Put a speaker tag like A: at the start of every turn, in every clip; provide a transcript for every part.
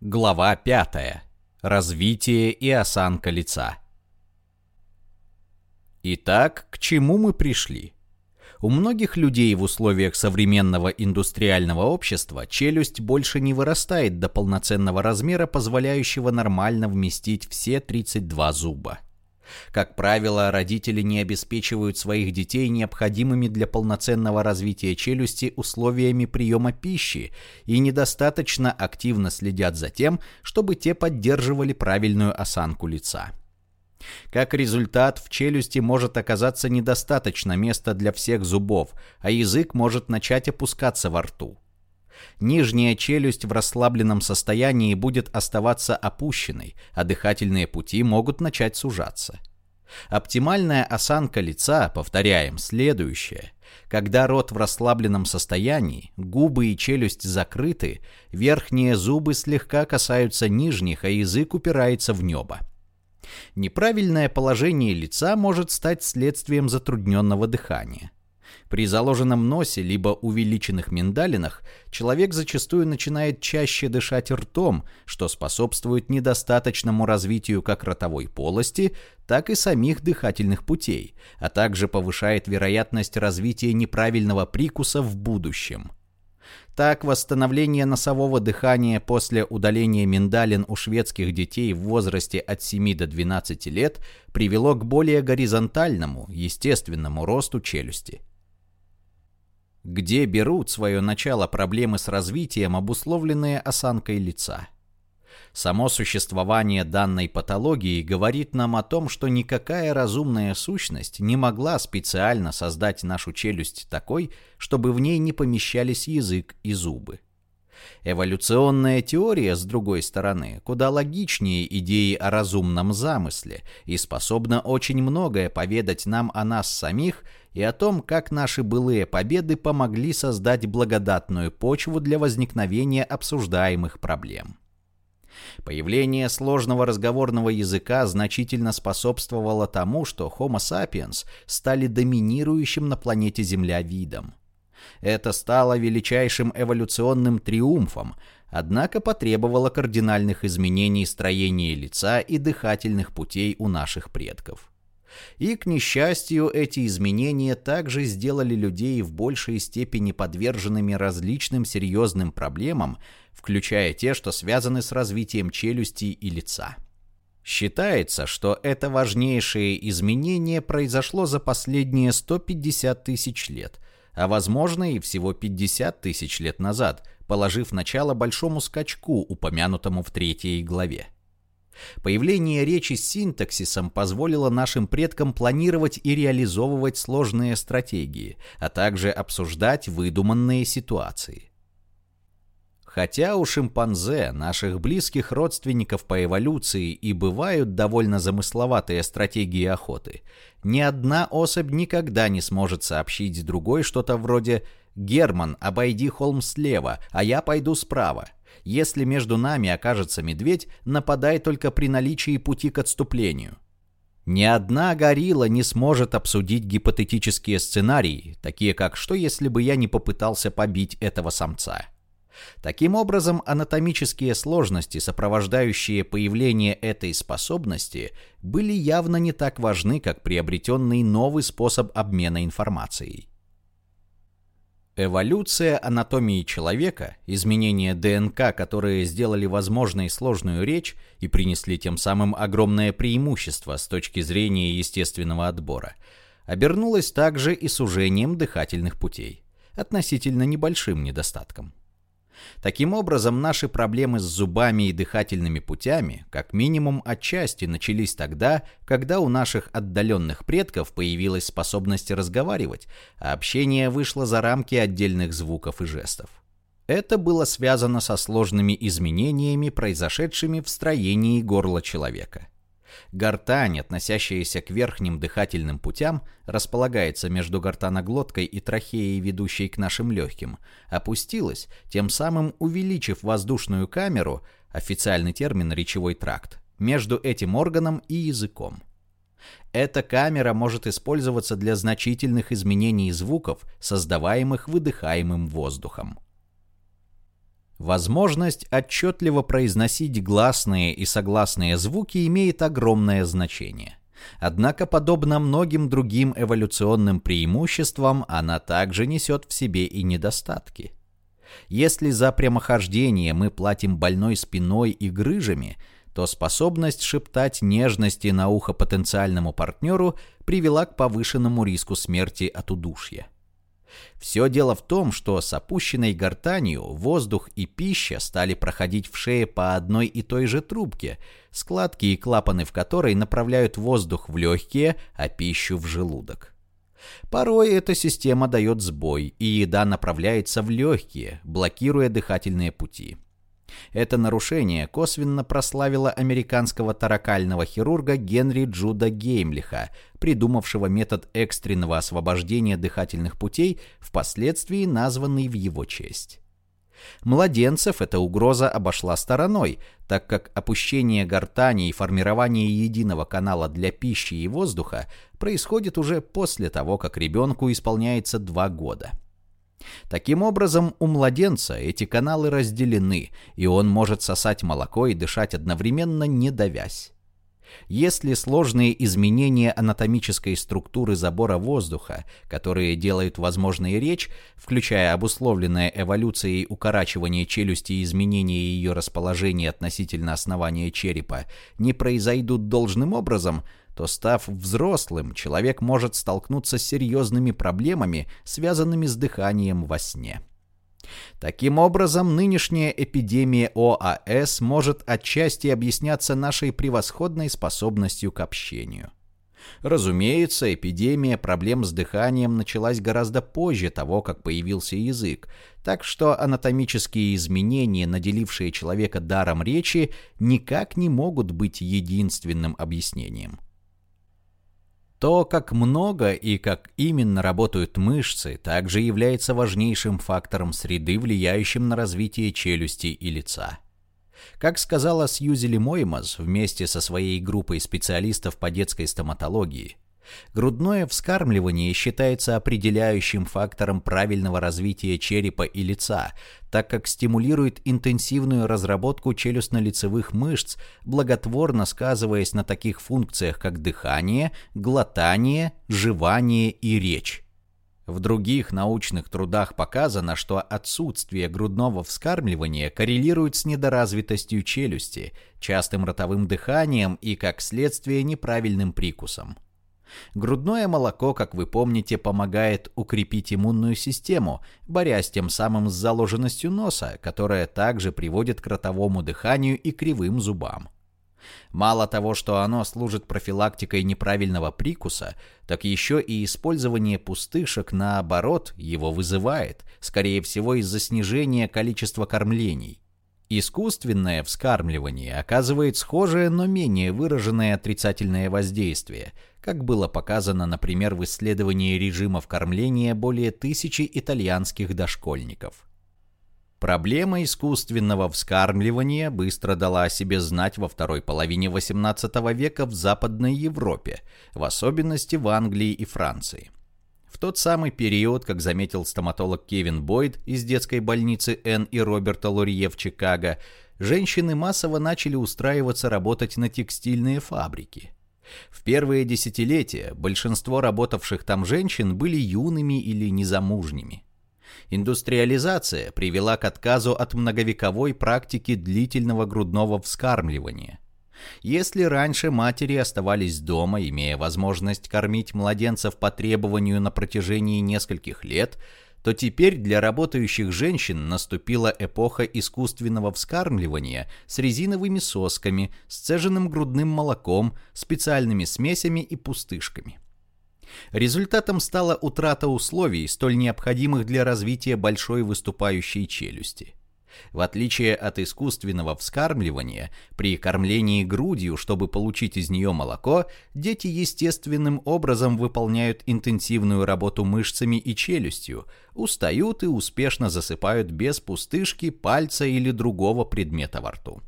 A: Глава 5. Развитие и осанка лица. Итак, к чему мы пришли? У многих людей в условиях современного индустриального общества челюсть больше не вырастает до полноценного размера, позволяющего нормально вместить все 32 зуба. Как правило, родители не обеспечивают своих детей необходимыми для полноценного развития челюсти условиями приема пищи и недостаточно активно следят за тем, чтобы те поддерживали правильную осанку лица. Как результат, в челюсти может оказаться недостаточно места для всех зубов, а язык может начать опускаться во рту. Нижняя челюсть в расслабленном состоянии будет оставаться опущенной, а дыхательные пути могут начать сужаться. Оптимальная осанка лица, повторяем, следующая. Когда рот в расслабленном состоянии, губы и челюсть закрыты, верхние зубы слегка касаются нижних, а язык упирается в небо. Неправильное положение лица может стать следствием затрудненного дыхания. При заложенном носе либо увеличенных миндалинах человек зачастую начинает чаще дышать ртом, что способствует недостаточному развитию как ротовой полости, так и самих дыхательных путей, а также повышает вероятность развития неправильного прикуса в будущем. Так, восстановление носового дыхания после удаления миндалин у шведских детей в возрасте от 7 до 12 лет привело к более горизонтальному, естественному росту челюсти. Где берут свое начало проблемы с развитием, обусловленные осанкой лица? Само существование данной патологии говорит нам о том, что никакая разумная сущность не могла специально создать нашу челюсть такой, чтобы в ней не помещались язык и зубы. Эволюционная теория, с другой стороны, куда логичнее идеи о разумном замысле и способна очень многое поведать нам о нас самих и о том, как наши былые победы помогли создать благодатную почву для возникновения обсуждаемых проблем. Появление сложного разговорного языка значительно способствовало тому, что Homo sapiens стали доминирующим на планете Земля видом. Это стало величайшим эволюционным триумфом, однако потребовало кардинальных изменений строения лица и дыхательных путей у наших предков. И, к несчастью, эти изменения также сделали людей в большей степени подверженными различным серьезным проблемам, включая те, что связаны с развитием челюсти и лица. Считается, что это важнейшее изменение произошло за последние 150 тысяч лет, а возможно и всего 50 тысяч лет назад, положив начало большому скачку, упомянутому в третьей главе. Появление речи с синтаксисом позволило нашим предкам планировать и реализовывать сложные стратегии, а также обсуждать выдуманные ситуации. Хотя у шимпанзе, наших близких родственников по эволюции, и бывают довольно замысловатые стратегии охоты, ни одна особь никогда не сможет сообщить другой что-то вроде «Герман, обойди холм слева, а я пойду справа». Если между нами окажется медведь, нападай только при наличии пути к отступлению. Ни одна горилла не сможет обсудить гипотетические сценарии, такие как «что если бы я не попытался побить этого самца?». Таким образом, анатомические сложности, сопровождающие появление этой способности, были явно не так важны, как приобретенный новый способ обмена информацией. Эволюция анатомии человека, изменения ДНК, которые сделали возможной сложную речь и принесли тем самым огромное преимущество с точки зрения естественного отбора, обернулась также и сужением дыхательных путей, относительно небольшим недостатком. Таким образом, наши проблемы с зубами и дыхательными путями, как минимум отчасти, начались тогда, когда у наших отдаленных предков появилась способность разговаривать, а общение вышло за рамки отдельных звуков и жестов. Это было связано со сложными изменениями, произошедшими в строении горла человека. Гортань, относящаяся к верхним дыхательным путям, располагается между гортаноглоткой и трахеей, ведущей к нашим легким, опустилась, тем самым увеличив воздушную камеру, официальный термин «речевой тракт», между этим органом и языком. Эта камера может использоваться для значительных изменений звуков, создаваемых выдыхаемым воздухом. Возможность отчетливо произносить гласные и согласные звуки имеет огромное значение. Однако, подобно многим другим эволюционным преимуществам, она также несет в себе и недостатки. Если за прямохождение мы платим больной спиной и грыжами, то способность шептать нежности на ухо потенциальному партнеру привела к повышенному риску смерти от удушья. Все дело в том, что с опущенной гортанью воздух и пища стали проходить в шее по одной и той же трубке, складки и клапаны в которой направляют воздух в легкие, а пищу в желудок. Порой эта система дает сбой, и еда направляется в легкие, блокируя дыхательные пути. Это нарушение косвенно прославило американского таракального хирурга Генри Джуда Геймлиха, придумавшего метод экстренного освобождения дыхательных путей, впоследствии названный в его честь. Младенцев эта угроза обошла стороной, так как опущение гортани и формирование единого канала для пищи и воздуха происходит уже после того, как ребенку исполняется два года. Таким образом, у младенца эти каналы разделены, и он может сосать молоко и дышать одновременно, не давясь. Если сложные изменения анатомической структуры забора воздуха, которые делают возможной речь, включая обусловленное эволюцией укорачивание челюсти и изменение ее расположения относительно основания черепа, не произойдут должным образом, то став взрослым, человек может столкнуться с серьезными проблемами, связанными с дыханием во сне. Таким образом, нынешняя эпидемия ОАС может отчасти объясняться нашей превосходной способностью к общению. Разумеется, эпидемия проблем с дыханием началась гораздо позже того, как появился язык, так что анатомические изменения, наделившие человека даром речи, никак не могут быть единственным объяснением. То, как много и как именно работают мышцы, также является важнейшим фактором среды, влияющим на развитие челюсти и лица. Как сказала Сьюзи Моймас вместе со своей группой специалистов по детской стоматологии – Грудное вскармливание считается определяющим фактором правильного развития черепа и лица, так как стимулирует интенсивную разработку челюстно-лицевых мышц, благотворно сказываясь на таких функциях, как дыхание, глотание, жевание и речь. В других научных трудах показано, что отсутствие грудного вскармливания коррелирует с недоразвитостью челюсти, частым ротовым дыханием и, как следствие, неправильным прикусом. Грудное молоко, как вы помните, помогает укрепить иммунную систему, борясь тем самым с заложенностью носа, которая также приводит к ротовому дыханию и кривым зубам. Мало того, что оно служит профилактикой неправильного прикуса, так еще и использование пустышек, наоборот, его вызывает, скорее всего из-за снижения количества кормлений. Искусственное вскармливание оказывает схожее, но менее выраженное отрицательное воздействие, как было показано, например, в исследовании режимов кормления более тысячи итальянских дошкольников. Проблема искусственного вскармливания быстро дала о себе знать во второй половине XVIII века в Западной Европе, в особенности в Англии и Франции. В тот самый период, как заметил стоматолог Кевин Бойд из детской больницы Н и Роберта Лурье в Чикаго, женщины массово начали устраиваться работать на текстильные фабрики. В первые десятилетия большинство работавших там женщин были юными или незамужними. Индустриализация привела к отказу от многовековой практики длительного грудного вскармливания – если раньше матери оставались дома, имея возможность кормить младенцев по требованию на протяжении нескольких лет, то теперь для работающих женщин наступила эпоха искусственного вскармливания с резиновыми сосками, сцеженным грудным молоком, специальными смесями и пустышками. Результатом стала утрата условий, столь необходимых для развития большой выступающей челюсти. В отличие от искусственного вскармливания, при кормлении грудью, чтобы получить из нее молоко, дети естественным образом выполняют интенсивную работу мышцами и челюстью, устают и успешно засыпают без пустышки, пальца или другого предмета во рту.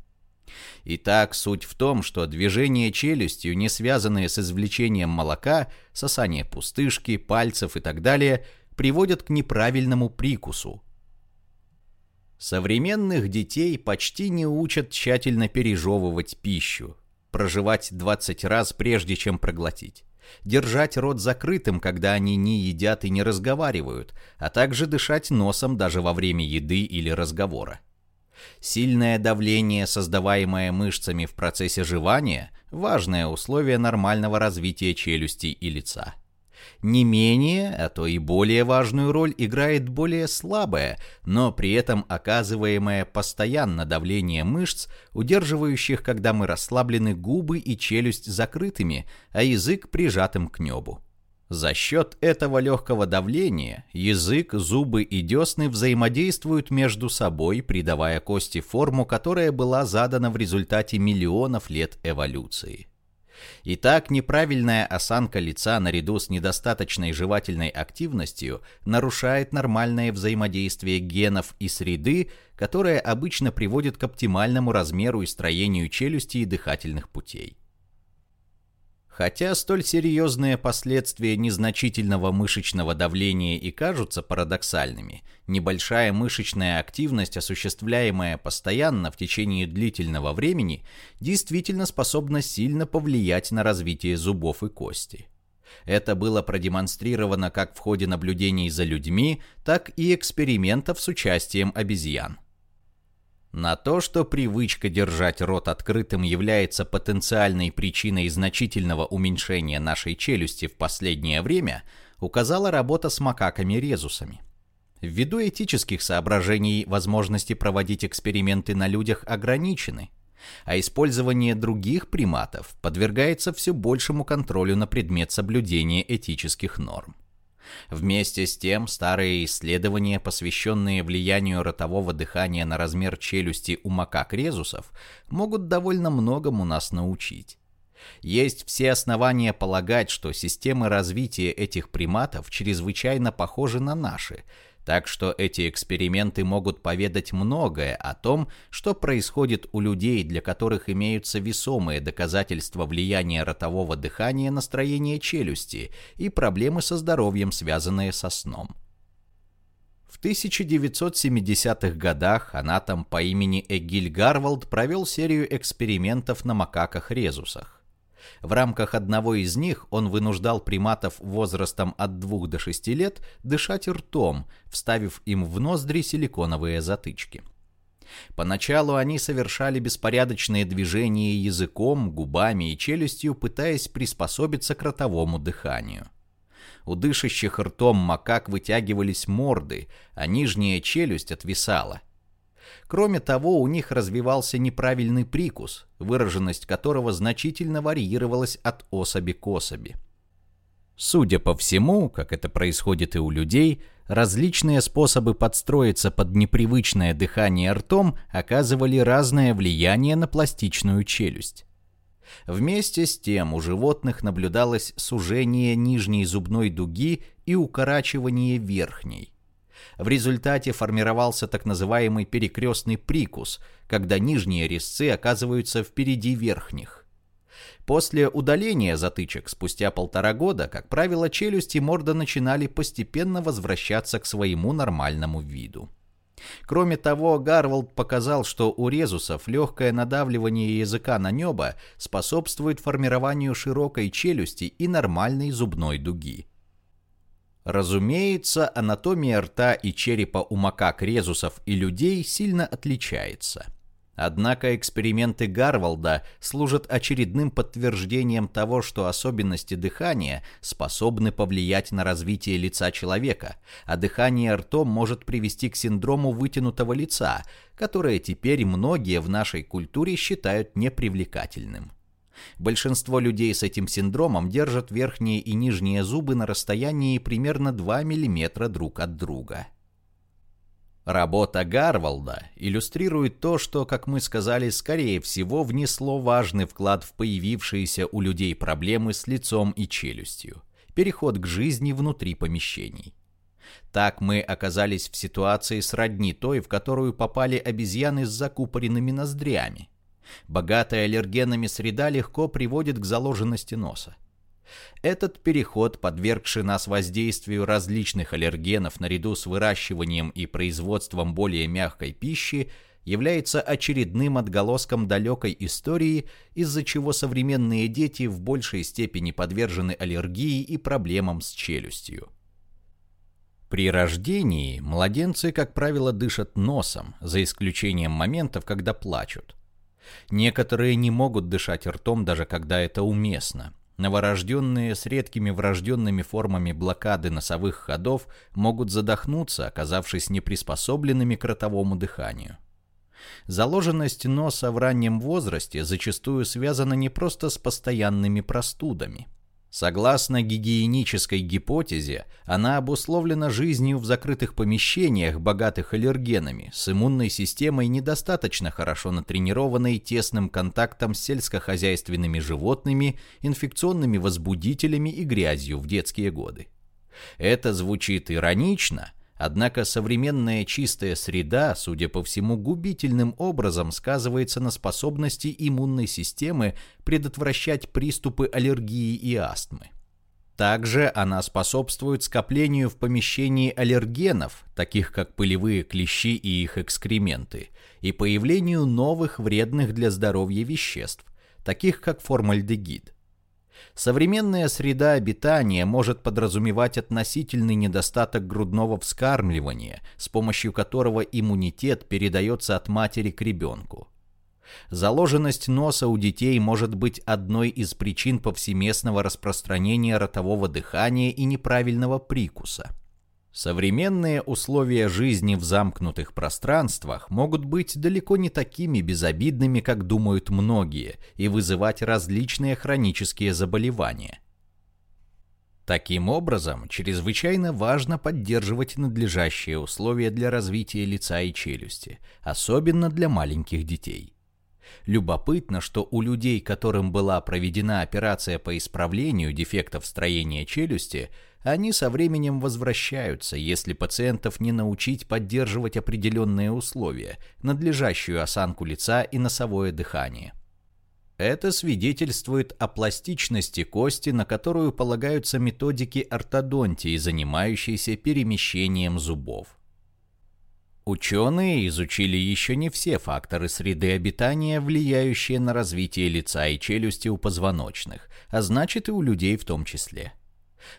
A: Итак, суть в том, что движения челюстью, не связанные с извлечением молока, сосание пустышки, пальцев и так далее, приводят к неправильному прикусу, Современных детей почти не учат тщательно пережевывать пищу, проживать 20 раз прежде чем проглотить, держать рот закрытым, когда они не едят и не разговаривают, а также дышать носом даже во время еды или разговора. Сильное давление, создаваемое мышцами в процессе жевания, важное условие нормального развития челюсти и лица. Не менее, а то и более важную роль играет более слабое, но при этом оказываемое постоянно давление мышц, удерживающих, когда мы расслаблены, губы и челюсть закрытыми, а язык прижатым к небу. За счет этого легкого давления язык, зубы и десны взаимодействуют между собой, придавая кости форму, которая была задана в результате миллионов лет эволюции. Итак, неправильная осанка лица наряду с недостаточной жевательной активностью нарушает нормальное взаимодействие генов и среды, которое обычно приводит к оптимальному размеру и строению челюсти и дыхательных путей. Хотя столь серьезные последствия незначительного мышечного давления и кажутся парадоксальными, небольшая мышечная активность, осуществляемая постоянно в течение длительного времени, действительно способна сильно повлиять на развитие зубов и кости. Это было продемонстрировано как в ходе наблюдений за людьми, так и экспериментов с участием обезьян. На то, что привычка держать рот открытым является потенциальной причиной значительного уменьшения нашей челюсти в последнее время, указала работа с макаками-резусами. Ввиду этических соображений возможности проводить эксперименты на людях ограничены, а использование других приматов подвергается все большему контролю на предмет соблюдения этических норм. Вместе с тем, старые исследования, посвященные влиянию ротового дыхания на размер челюсти у макак-резусов, могут довольно многому нас научить. Есть все основания полагать, что системы развития этих приматов чрезвычайно похожи на наши – так что эти эксперименты могут поведать многое о том, что происходит у людей, для которых имеются весомые доказательства влияния ротового дыхания на строение челюсти и проблемы со здоровьем, связанные со сном. В 1970-х годах анатом по имени Эгиль Гарвалд провел серию экспериментов на макаках-резусах. В рамках одного из них он вынуждал приматов возрастом от 2 до 6 лет дышать ртом, вставив им в ноздри силиконовые затычки. Поначалу они совершали беспорядочные движения языком, губами и челюстью, пытаясь приспособиться к ротовому дыханию. У дышащих ртом макак вытягивались морды, а нижняя челюсть отвисала – Кроме того, у них развивался неправильный прикус, выраженность которого значительно варьировалась от особи к особи. Судя по всему, как это происходит и у людей, различные способы подстроиться под непривычное дыхание ртом оказывали разное влияние на пластичную челюсть. Вместе с тем у животных наблюдалось сужение нижней зубной дуги и укорачивание верхней. В результате формировался так называемый перекрестный прикус, когда нижние резцы оказываются впереди верхних. После удаления затычек спустя полтора года, как правило, челюсти и морда начинали постепенно возвращаться к своему нормальному виду. Кроме того, Гарвалд показал, что у резусов легкое надавливание языка на небо способствует формированию широкой челюсти и нормальной зубной дуги. Разумеется, анатомия рта и черепа у макак, резусов и людей сильно отличается. Однако эксперименты Гарвалда служат очередным подтверждением того, что особенности дыхания способны повлиять на развитие лица человека, а дыхание ртом может привести к синдрому вытянутого лица, которое теперь многие в нашей культуре считают непривлекательным. Большинство людей с этим синдромом держат верхние и нижние зубы на расстоянии примерно 2 мм друг от друга. Работа Гарвалда иллюстрирует то, что, как мы сказали, скорее всего внесло важный вклад в появившиеся у людей проблемы с лицом и челюстью. Переход к жизни внутри помещений. Так мы оказались в ситуации сродни той, в которую попали обезьяны с закупоренными ноздрями. Богатая аллергенами среда легко приводит к заложенности носа. Этот переход, подвергший нас воздействию различных аллергенов наряду с выращиванием и производством более мягкой пищи, является очередным отголоском далекой истории, из-за чего современные дети в большей степени подвержены аллергии и проблемам с челюстью. При рождении младенцы, как правило, дышат носом, за исключением моментов, когда плачут. Некоторые не могут дышать ртом, даже когда это уместно. Новорожденные с редкими врожденными формами блокады носовых ходов могут задохнуться, оказавшись неприспособленными к ротовому дыханию. Заложенность носа в раннем возрасте зачастую связана не просто с постоянными простудами. Согласно гигиенической гипотезе, она обусловлена жизнью в закрытых помещениях, богатых аллергенами, с иммунной системой недостаточно хорошо натренированной тесным контактом с сельскохозяйственными животными, инфекционными возбудителями и грязью в детские годы. Это звучит иронично – Однако современная чистая среда, судя по всему, губительным образом сказывается на способности иммунной системы предотвращать приступы аллергии и астмы. Также она способствует скоплению в помещении аллергенов, таких как пылевые клещи и их экскременты, и появлению новых вредных для здоровья веществ, таких как формальдегид. Современная среда обитания может подразумевать относительный недостаток грудного вскармливания, с помощью которого иммунитет передается от матери к ребенку. Заложенность носа у детей может быть одной из причин повсеместного распространения ротового дыхания и неправильного прикуса – Современные условия жизни в замкнутых пространствах могут быть далеко не такими безобидными, как думают многие, и вызывать различные хронические заболевания. Таким образом, чрезвычайно важно поддерживать надлежащие условия для развития лица и челюсти, особенно для маленьких детей. Любопытно, что у людей, которым была проведена операция по исправлению дефектов строения челюсти, они со временем возвращаются, если пациентов не научить поддерживать определенные условия, надлежащую осанку лица и носовое дыхание. Это свидетельствует о пластичности кости, на которую полагаются методики ортодонтии, занимающиеся перемещением зубов. Ученые изучили еще не все факторы среды обитания, влияющие на развитие лица и челюсти у позвоночных, а значит и у людей в том числе.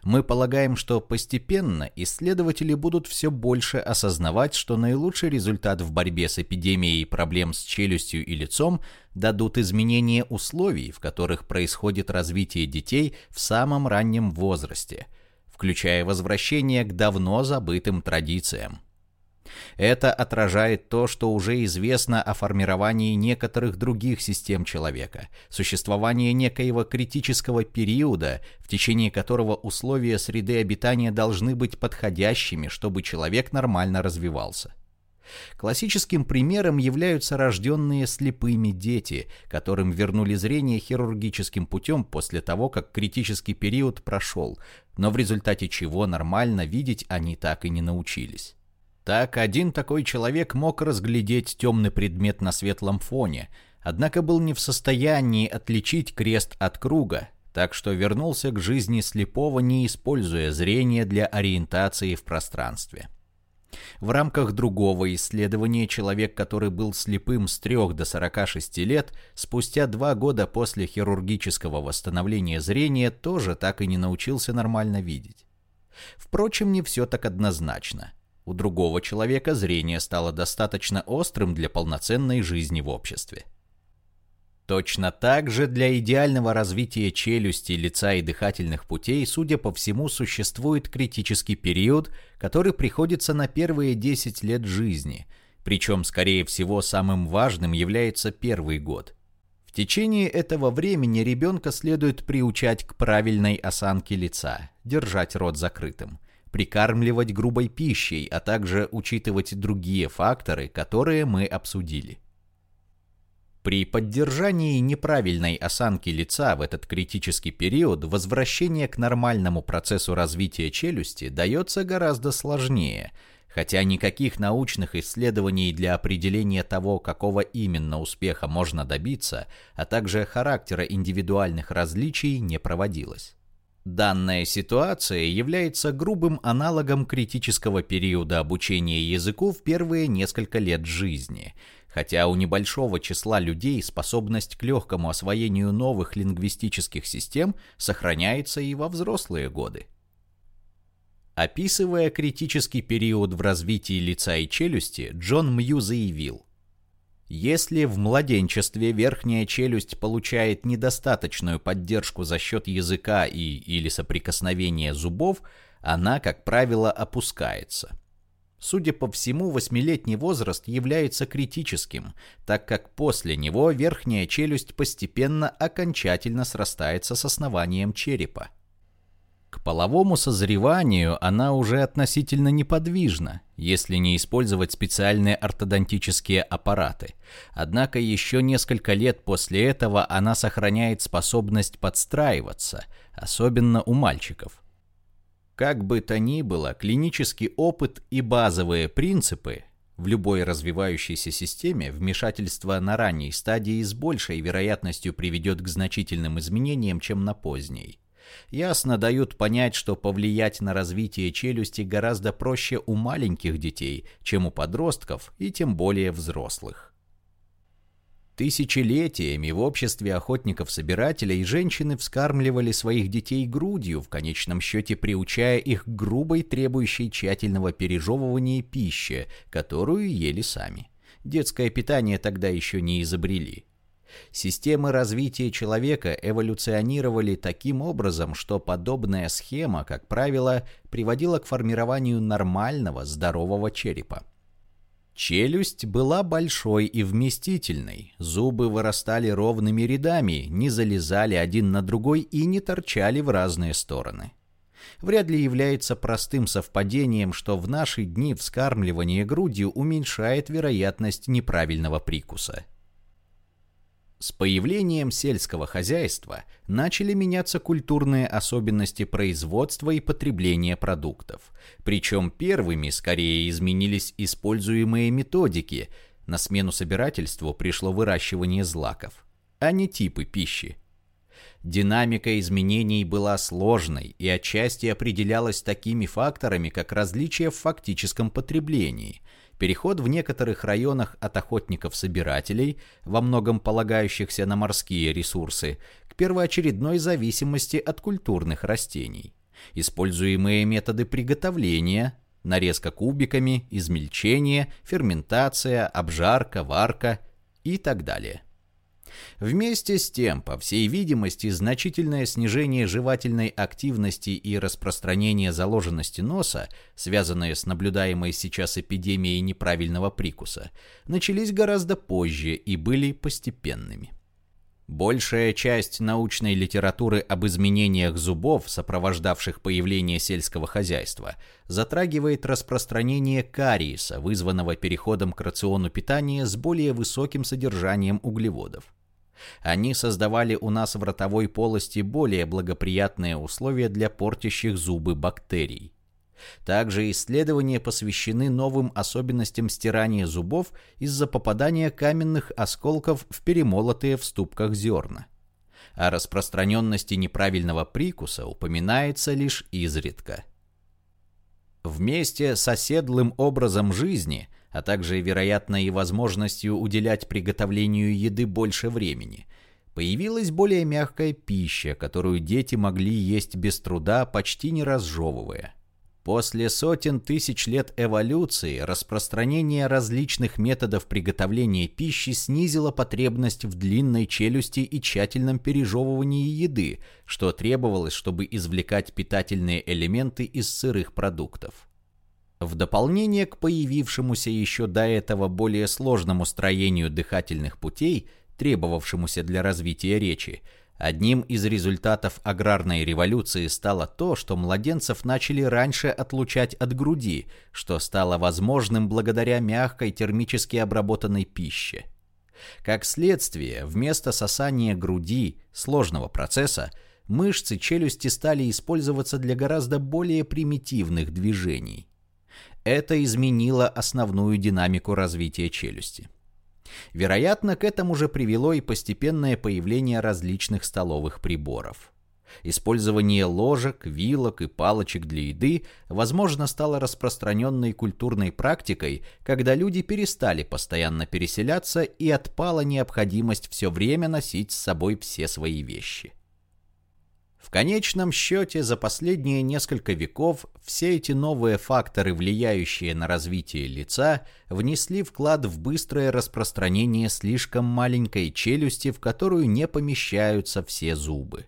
A: Мы полагаем, что постепенно исследователи будут все больше осознавать, что наилучший результат в борьбе с эпидемией проблем с челюстью и лицом дадут изменения условий, в которых происходит развитие детей в самом раннем возрасте, включая возвращение к давно забытым традициям. Это отражает то, что уже известно о формировании некоторых других систем человека, существование некоего критического периода, в течение которого условия среды обитания должны быть подходящими, чтобы человек нормально развивался. Классическим примером являются рожденные слепыми дети, которым вернули зрение хирургическим путем после того, как критический период прошел, но в результате чего нормально видеть они так и не научились. Так один такой человек мог разглядеть темный предмет на светлом фоне, однако был не в состоянии отличить крест от круга, так что вернулся к жизни слепого, не используя зрение для ориентации в пространстве. В рамках другого исследования человек, который был слепым с 3 до 46 лет, спустя два года после хирургического восстановления зрения тоже так и не научился нормально видеть. Впрочем, не все так однозначно – у другого человека зрение стало достаточно острым для полноценной жизни в обществе. Точно так же для идеального развития челюсти, лица и дыхательных путей, судя по всему, существует критический период, который приходится на первые 10 лет жизни, причем, скорее всего, самым важным является первый год. В течение этого времени ребенка следует приучать к правильной осанке лица, держать рот закрытым – прикармливать грубой пищей, а также учитывать другие факторы, которые мы обсудили. При поддержании неправильной осанки лица в этот критический период возвращение к нормальному процессу развития челюсти дается гораздо сложнее, хотя никаких научных исследований для определения того, какого именно успеха можно добиться, а также характера индивидуальных различий не проводилось. Данная ситуация является грубым аналогом критического периода обучения языку в первые несколько лет жизни, хотя у небольшого числа людей способность к легкому освоению новых лингвистических систем сохраняется и во взрослые годы. Описывая критический период в развитии лица и челюсти, Джон Мью заявил – если в младенчестве верхняя челюсть получает недостаточную поддержку за счет языка и или соприкосновения зубов, она, как правило, опускается. Судя по всему, восьмилетний возраст является критическим, так как после него верхняя челюсть постепенно окончательно срастается с основанием черепа. К половому созреванию она уже относительно неподвижна, если не использовать специальные ортодонтические аппараты. Однако еще несколько лет после этого она сохраняет способность подстраиваться, особенно у мальчиков. Как бы то ни было, клинический опыт и базовые принципы в любой развивающейся системе вмешательство на ранней стадии с большей вероятностью приведет к значительным изменениям, чем на поздней ясно дают понять, что повлиять на развитие челюсти гораздо проще у маленьких детей, чем у подростков и тем более взрослых. Тысячелетиями в обществе охотников-собирателей женщины вскармливали своих детей грудью, в конечном счете приучая их к грубой, требующей тщательного пережевывания пищи, которую ели сами. Детское питание тогда еще не изобрели. Системы развития человека эволюционировали таким образом, что подобная схема, как правило, приводила к формированию нормального, здорового черепа. Челюсть была большой и вместительной, зубы вырастали ровными рядами, не залезали один на другой и не торчали в разные стороны. Вряд ли является простым совпадением, что в наши дни вскармливание грудью уменьшает вероятность неправильного прикуса – с появлением сельского хозяйства начали меняться культурные особенности производства и потребления продуктов. Причем первыми скорее изменились используемые методики. На смену собирательству пришло выращивание злаков, а не типы пищи. Динамика изменений была сложной и отчасти определялась такими факторами, как различия в фактическом потреблении – переход в некоторых районах от охотников-собирателей, во многом полагающихся на морские ресурсы, к первоочередной зависимости от культурных растений. Используемые методы приготовления, нарезка кубиками, измельчение, ферментация, обжарка, варка и так далее. Вместе с тем, по всей видимости, значительное снижение жевательной активности и распространение заложенности носа, связанное с наблюдаемой сейчас эпидемией неправильного прикуса, начались гораздо позже и были постепенными. Большая часть научной литературы об изменениях зубов, сопровождавших появление сельского хозяйства, затрагивает распространение кариеса, вызванного переходом к рациону питания с более высоким содержанием углеводов. Они создавали у нас в ротовой полости более благоприятные условия для портящих зубы бактерий. Также исследования посвящены новым особенностям стирания зубов из-за попадания каменных осколков в перемолотые в ступках зерна. О распространенности неправильного прикуса упоминается лишь изредка. Вместе с оседлым образом жизни – а также, вероятно, и возможностью уделять приготовлению еды больше времени. Появилась более мягкая пища, которую дети могли есть без труда, почти не разжевывая. После сотен тысяч лет эволюции распространение различных методов приготовления пищи снизило потребность в длинной челюсти и тщательном пережевывании еды, что требовалось, чтобы извлекать питательные элементы из сырых продуктов. В дополнение к появившемуся еще до этого более сложному строению дыхательных путей, требовавшемуся для развития речи, одним из результатов аграрной революции стало то, что младенцев начали раньше отлучать от груди, что стало возможным благодаря мягкой термически обработанной пище. Как следствие, вместо сосания груди, сложного процесса, мышцы челюсти стали использоваться для гораздо более примитивных движений. Это изменило основную динамику развития челюсти. Вероятно, к этому же привело и постепенное появление различных столовых приборов. Использование ложек, вилок и палочек для еды, возможно, стало распространенной культурной практикой, когда люди перестали постоянно переселяться и отпала необходимость все время носить с собой все свои вещи. В конечном счете, за последние несколько веков все эти новые факторы, влияющие на развитие лица, внесли вклад в быстрое распространение слишком маленькой челюсти, в которую не помещаются все зубы.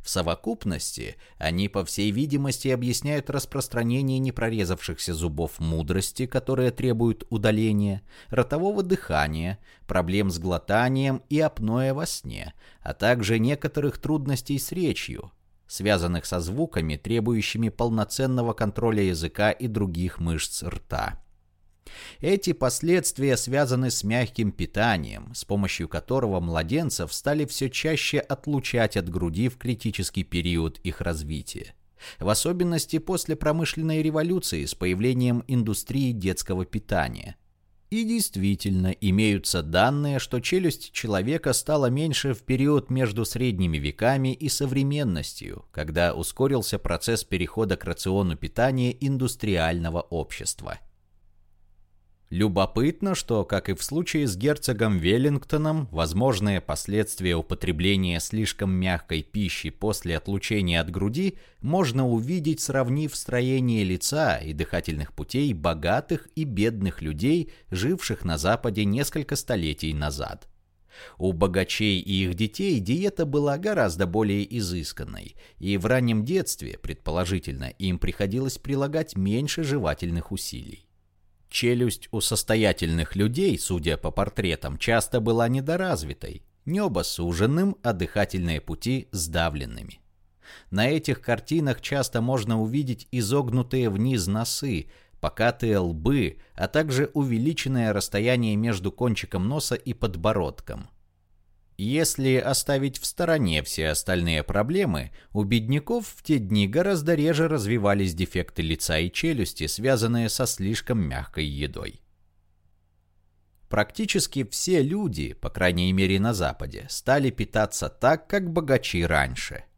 A: В совокупности они, по всей видимости, объясняют распространение непрорезавшихся зубов мудрости, которые требуют удаления, ротового дыхания, проблем с глотанием и апноэ во сне, а также некоторых трудностей с речью, связанных со звуками, требующими полноценного контроля языка и других мышц рта. Эти последствия связаны с мягким питанием, с помощью которого младенцев стали все чаще отлучать от груди в критический период их развития. В особенности после промышленной революции с появлением индустрии детского питания. И действительно, имеются данные, что челюсть человека стала меньше в период между средними веками и современностью, когда ускорился процесс перехода к рациону питания индустриального общества – Любопытно, что, как и в случае с герцогом Веллингтоном, возможные последствия употребления слишком мягкой пищи после отлучения от груди можно увидеть, сравнив строение лица и дыхательных путей богатых и бедных людей, живших на Западе несколько столетий назад. У богачей и их детей диета была гораздо более изысканной, и в раннем детстве, предположительно, им приходилось прилагать меньше жевательных усилий. Челюсть у состоятельных людей, судя по портретам, часто была недоразвитой, небо суженным, а дыхательные пути сдавленными. На этих картинах часто можно увидеть изогнутые вниз носы, покатые лбы, а также увеличенное расстояние между кончиком носа и подбородком – если оставить в стороне все остальные проблемы, у бедняков в те дни гораздо реже развивались дефекты лица и челюсти, связанные со слишком мягкой едой. Практически все люди, по крайней мере на Западе, стали питаться так, как богачи раньше –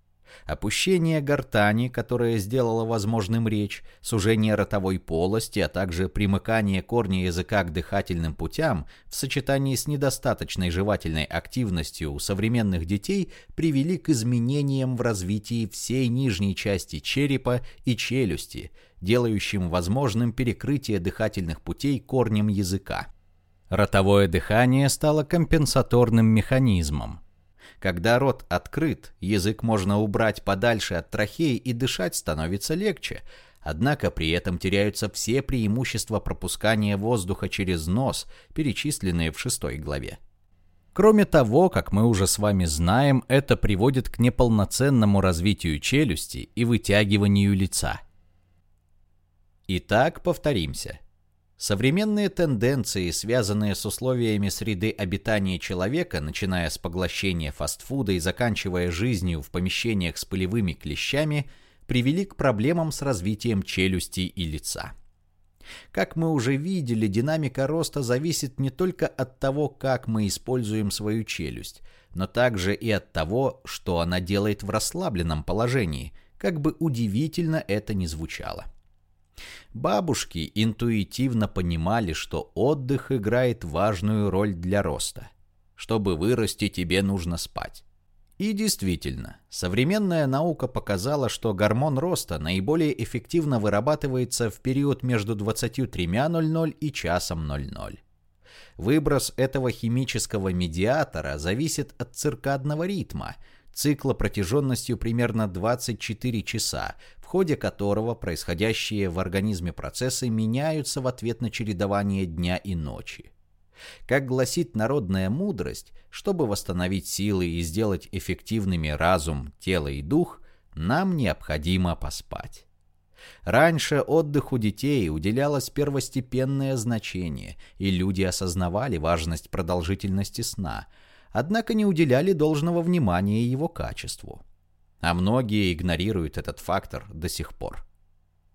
A: опущение гортани, которое сделало возможным речь, сужение ротовой полости, а также примыкание корня языка к дыхательным путям в сочетании с недостаточной жевательной активностью у современных детей привели к изменениям в развитии всей нижней части черепа и челюсти, делающим возможным перекрытие дыхательных путей корнем языка. Ротовое дыхание стало компенсаторным механизмом, когда рот открыт, язык можно убрать подальше от трахеи и дышать становится легче. Однако при этом теряются все преимущества пропускания воздуха через нос, перечисленные в шестой главе. Кроме того, как мы уже с вами знаем, это приводит к неполноценному развитию челюсти и вытягиванию лица. Итак, повторимся. Современные тенденции, связанные с условиями среды обитания человека, начиная с поглощения фастфуда и заканчивая жизнью в помещениях с пылевыми клещами, привели к проблемам с развитием челюсти и лица. Как мы уже видели, динамика роста зависит не только от того, как мы используем свою челюсть, но также и от того, что она делает в расслабленном положении, как бы удивительно это ни звучало. Бабушки интуитивно понимали, что отдых играет важную роль для роста. Чтобы вырасти, тебе нужно спать. И действительно, современная наука показала, что гормон роста наиболее эффективно вырабатывается в период между 23.00 и часом 00. Выброс этого химического медиатора зависит от циркадного ритма, цикла протяженностью примерно 24 часа, в ходе которого происходящие в организме процессы меняются в ответ на чередование дня и ночи. Как гласит народная мудрость, чтобы восстановить силы и сделать эффективными разум, тело и дух, нам необходимо поспать. Раньше отдыху детей уделялось первостепенное значение, и люди осознавали важность продолжительности сна – однако не уделяли должного внимания его качеству. А многие игнорируют этот фактор до сих пор.